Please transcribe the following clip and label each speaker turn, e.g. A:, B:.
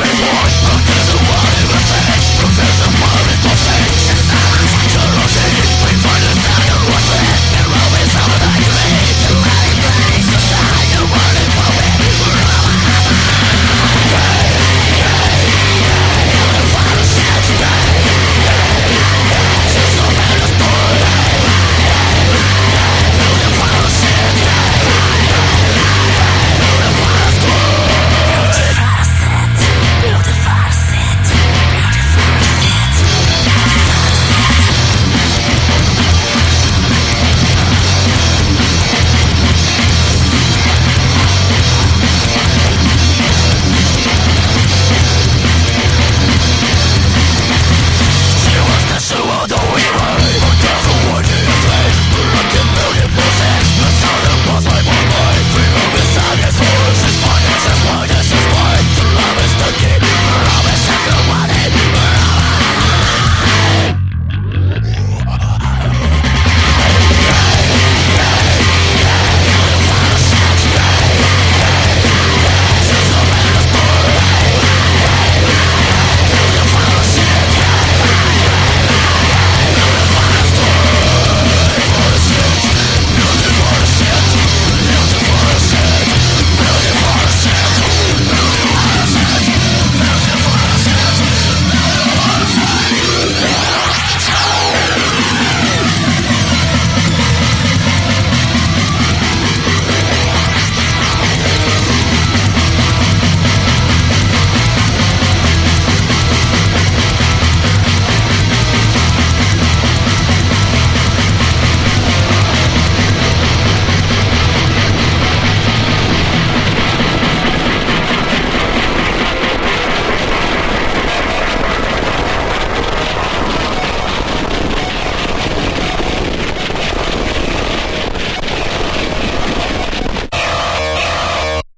A: es?